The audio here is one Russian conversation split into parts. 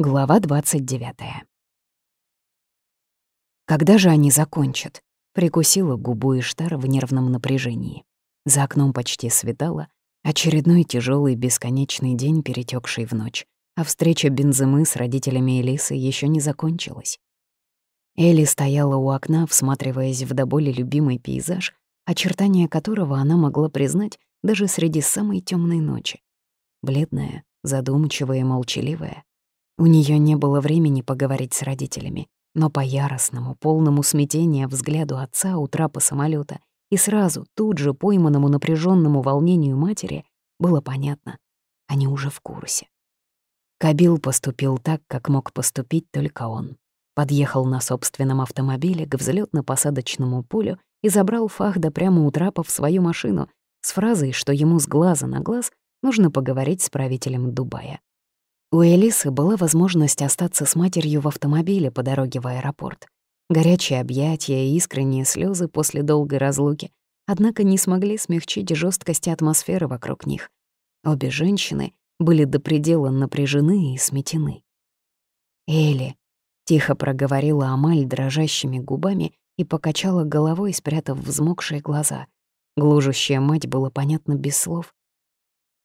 Глава 29. Когда же они закончат? Прикусила губу Иштар в нервном напряжении. За окном почти светало, очередной тяжелый бесконечный день, перетекший в ночь, а встреча Бенземы с родителями Элисы еще не закончилась. Элли стояла у окна, всматриваясь в до боли любимый пейзаж, очертания которого она могла признать даже среди самой темной ночи. Бледная, задумчивая и молчаливая, у нее не было времени поговорить с родителями, но по яростному, полному смятения взгляду отца у трапа самолета и сразу, тут же пойманному напряженному волнению матери, было понятно — они уже в курсе. Кабил поступил так, как мог поступить только он. Подъехал на собственном автомобиле к взлетно посадочному полю и забрал Фахда прямо у трапа в свою машину с фразой, что ему с глаза на глаз нужно поговорить с правителем Дубая. У Элисы была возможность остаться с матерью в автомобиле по дороге в аэропорт. Горячие объятия и искренние слезы после долгой разлуки, однако не смогли смягчить жесткости атмосферы вокруг них. Обе женщины были до предела напряжены и сметены. «Элли», — тихо проговорила Амаль дрожащими губами и покачала головой, спрятав взмокшие глаза. Глужущая мать была понятна без слов.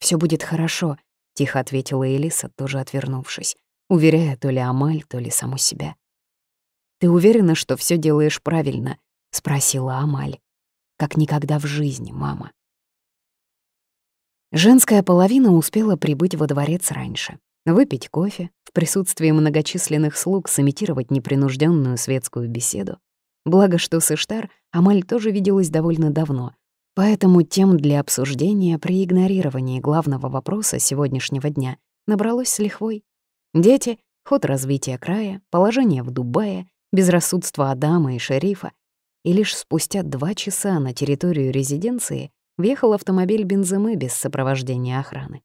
Все будет хорошо», — тихо ответила Элиса, тоже отвернувшись, уверяя то ли Амаль, то ли саму себя. «Ты уверена, что все делаешь правильно?» — спросила Амаль. «Как никогда в жизни, мама». Женская половина успела прибыть во дворец раньше, выпить кофе, в присутствии многочисленных слуг сымитировать непринужденную светскую беседу. Благо, что с Иштар Амаль тоже виделась довольно давно, Поэтому тем для обсуждения при игнорировании главного вопроса сегодняшнего дня набралось с лихвой. Дети, ход развития края, положение в Дубае, безрассудство Адама и шерифа. И лишь спустя два часа на территорию резиденции въехал автомобиль Бенземы без сопровождения охраны.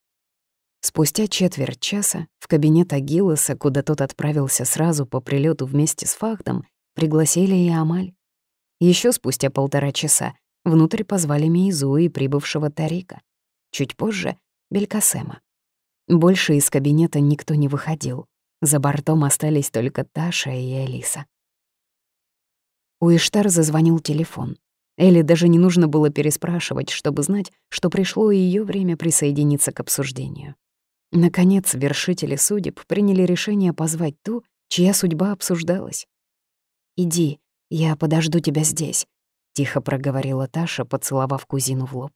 Спустя четверть часа в кабинет Агилоса, куда тот отправился сразу по прилету вместе с Фахдом, пригласили и Амаль. Еще спустя полтора часа Внутрь позвали Мейзу и прибывшего Тарика. Чуть позже — Белькасема. Больше из кабинета никто не выходил. За бортом остались только Таша и Алиса. У Иштар зазвонил телефон. Элли даже не нужно было переспрашивать, чтобы знать, что пришло ее время присоединиться к обсуждению. Наконец, вершители судеб приняли решение позвать ту, чья судьба обсуждалась. «Иди, я подожду тебя здесь», тихо проговорила Таша, поцеловав кузину в лоб.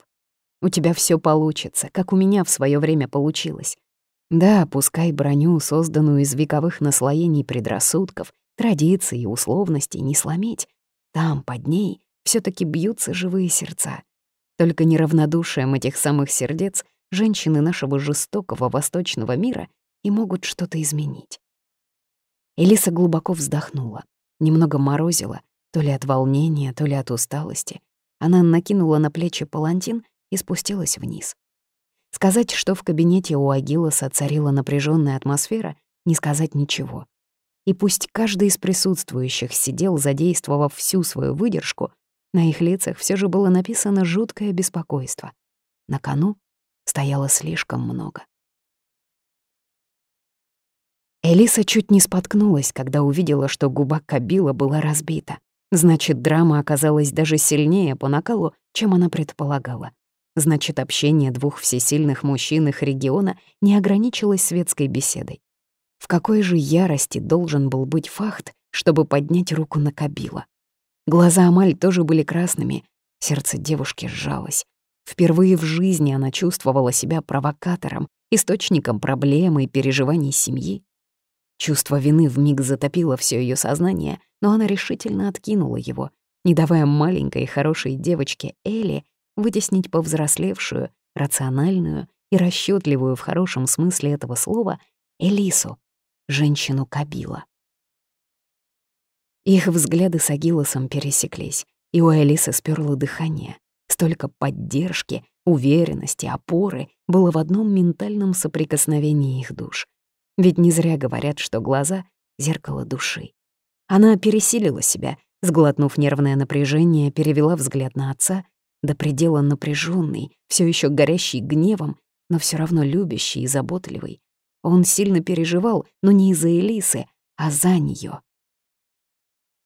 «У тебя все получится, как у меня в свое время получилось. Да, пускай броню, созданную из вековых наслоений предрассудков, традиций и условностей, не сломить. Там, под ней, все таки бьются живые сердца. Только неравнодушием этих самых сердец женщины нашего жестокого восточного мира и могут что-то изменить. Элиса глубоко вздохнула, немного морозила, то ли от волнения, то ли от усталости. Она накинула на плечи палантин и спустилась вниз. Сказать, что в кабинете у Агилоса царила напряженная атмосфера, не сказать ничего. И пусть каждый из присутствующих сидел, задействовав всю свою выдержку, на их лицах все же было написано жуткое беспокойство. На кону стояло слишком много. Элиса чуть не споткнулась, когда увидела, что губа Кабила была разбита. Значит, драма оказалась даже сильнее по накалу, чем она предполагала. Значит, общение двух всесильных мужчин их региона не ограничилось светской беседой. В какой же ярости должен был быть Фахт, чтобы поднять руку на Кабила? Глаза Амаль тоже были красными, сердце девушки сжалось. Впервые в жизни она чувствовала себя провокатором, источником проблемы и переживаний семьи. Чувство вины вмиг затопило все ее сознание, но она решительно откинула его, не давая маленькой хорошей девочке Элли вытеснить повзрослевшую, рациональную и расчетливую в хорошем смысле этого слова Элису, женщину Кабила. Их взгляды с Агилосом пересеклись, и у Элисы сперло дыхание. Столько поддержки, уверенности, опоры было в одном ментальном соприкосновении их душ. Ведь не зря говорят, что глаза — зеркало души. Она пересилила себя, сглотнув нервное напряжение, перевела взгляд на отца, до предела напряженный, все еще горящий гневом, но все равно любящий и заботливый. Он сильно переживал, но не из-за Элисы, а за нее.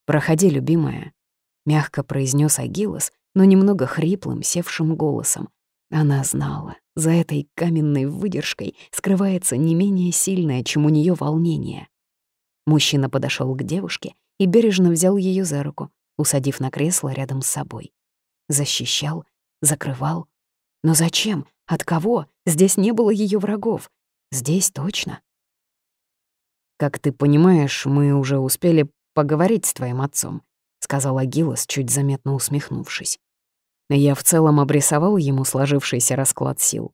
«Проходи, любимая», — мягко произнес Агилос, но немного хриплым, севшим голосом. Она знала, за этой каменной выдержкой скрывается не менее сильное, чем у нее волнение. Мужчина подошел к девушке и бережно взял ее за руку, усадив на кресло рядом с собой. Защищал, закрывал. Но зачем? От кого? Здесь не было ее врагов. Здесь точно. «Как ты понимаешь, мы уже успели поговорить с твоим отцом», — сказал Агилос, чуть заметно усмехнувшись. Я в целом обрисовал ему сложившийся расклад сил.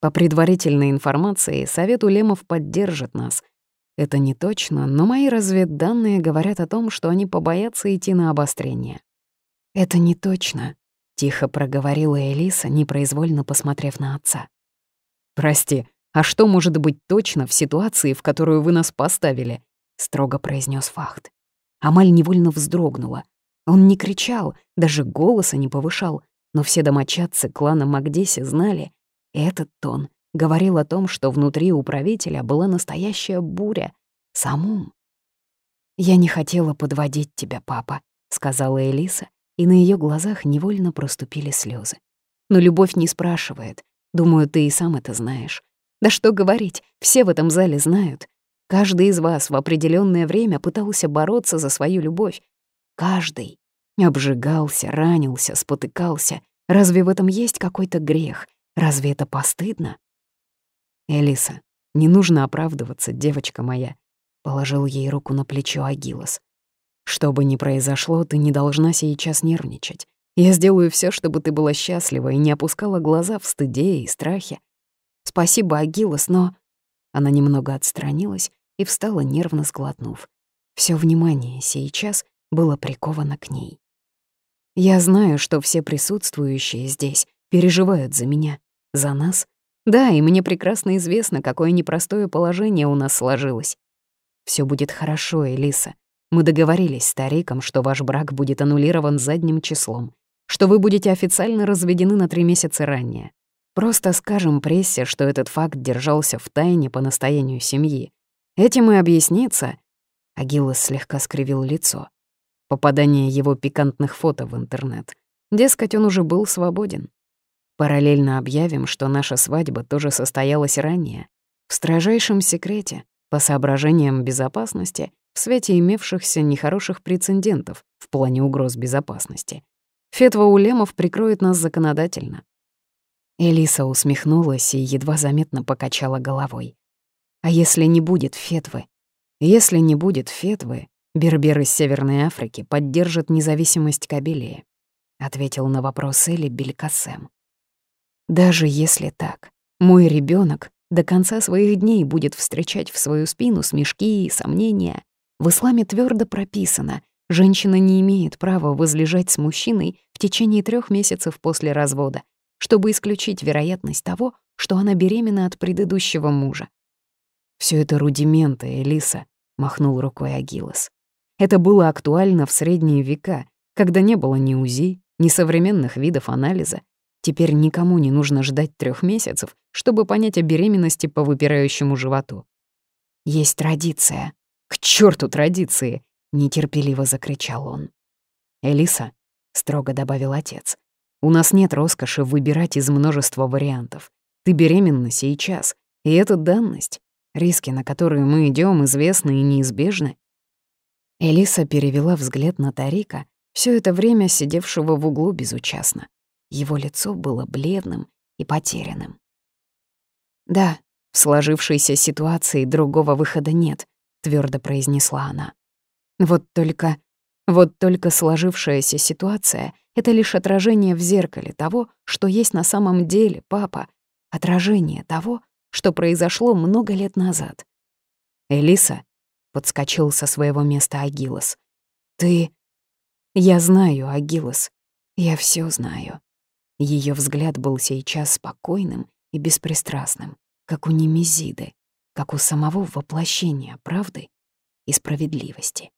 По предварительной информации, Совет Улемов поддержит нас. Это не точно, но мои разведданные говорят о том, что они побоятся идти на обострение. «Это не точно», — тихо проговорила Элиса, непроизвольно посмотрев на отца. «Прости, а что может быть точно в ситуации, в которую вы нас поставили?» — строго произнес Фахт. Амаль невольно вздрогнула. Он не кричал, даже голоса не повышал, но все домочадцы клана Магдеси знали, и этот тон говорил о том, что внутри у правителя была настоящая буря, самум. «Я не хотела подводить тебя, папа», — сказала Элиса, и на ее глазах невольно проступили слезы. «Но любовь не спрашивает. Думаю, ты и сам это знаешь. Да что говорить, все в этом зале знают. Каждый из вас в определенное время пытался бороться за свою любовь. Каждый. Обжигался, ранился, спотыкался. Разве в этом есть какой-то грех? Разве это постыдно? Элиса, не нужно оправдываться, девочка моя. Положил ей руку на плечо Агилос. Что бы ни произошло, ты не должна сейчас нервничать. Я сделаю все, чтобы ты была счастлива и не опускала глаза в стыде и страхе. Спасибо, Агилос, но... Она немного отстранилась и встала, нервно сглотнув. Все внимание сейчас было приковано к ней. Я знаю, что все присутствующие здесь переживают за меня, за нас. Да, и мне прекрасно известно, какое непростое положение у нас сложилось. Все будет хорошо, Элиса. Мы договорились с стариком, что ваш брак будет аннулирован задним числом, что вы будете официально разведены на три месяца ранее. Просто скажем прессе, что этот факт держался в тайне по настоянию семьи. Этим и объяснится. Агилос слегка скривил лицо попадание его пикантных фото в интернет. Дескать, он уже был свободен. Параллельно объявим, что наша свадьба тоже состоялась ранее, в строжайшем секрете, по соображениям безопасности, в свете имевшихся нехороших прецедентов в плане угроз безопасности. Фетва Улемов прикроет нас законодательно. Элиса усмехнулась и едва заметно покачала головой. А если не будет фетвы? Если не будет фетвы, Бербер из Северной Африки поддержит независимость Кабелии, ответил на вопрос Эли Белькасем. Даже если так, мой ребенок до конца своих дней будет встречать в свою спину смешки и сомнения. В исламе твердо прописано, женщина не имеет права возлежать с мужчиной в течение трех месяцев после развода, чтобы исключить вероятность того, что она беременна от предыдущего мужа. Все это рудименты, Элиса», — махнул рукой Агилос. Это было актуально в средние века, когда не было ни УЗИ, ни современных видов анализа. Теперь никому не нужно ждать трех месяцев, чтобы понять о беременности по выпирающему животу. Есть традиция. К черту традиции! нетерпеливо закричал он. Элиса, строго добавил отец, у нас нет роскоши выбирать из множества вариантов. Ты беременна сейчас, и это данность. Риски, на которые мы идем, известны и неизбежны. Элиса перевела взгляд на Тарика, все это время сидевшего в углу безучастно. Его лицо было бледным и потерянным. «Да, в сложившейся ситуации другого выхода нет», — твердо произнесла она. «Вот только... вот только сложившаяся ситуация — это лишь отражение в зеркале того, что есть на самом деле, папа, отражение того, что произошло много лет назад. Элиса подскочил со своего места Агилос. «Ты...» «Я знаю, Агилос. Я все знаю». Ее взгляд был сейчас спокойным и беспристрастным, как у Немезиды, как у самого воплощения правды и справедливости.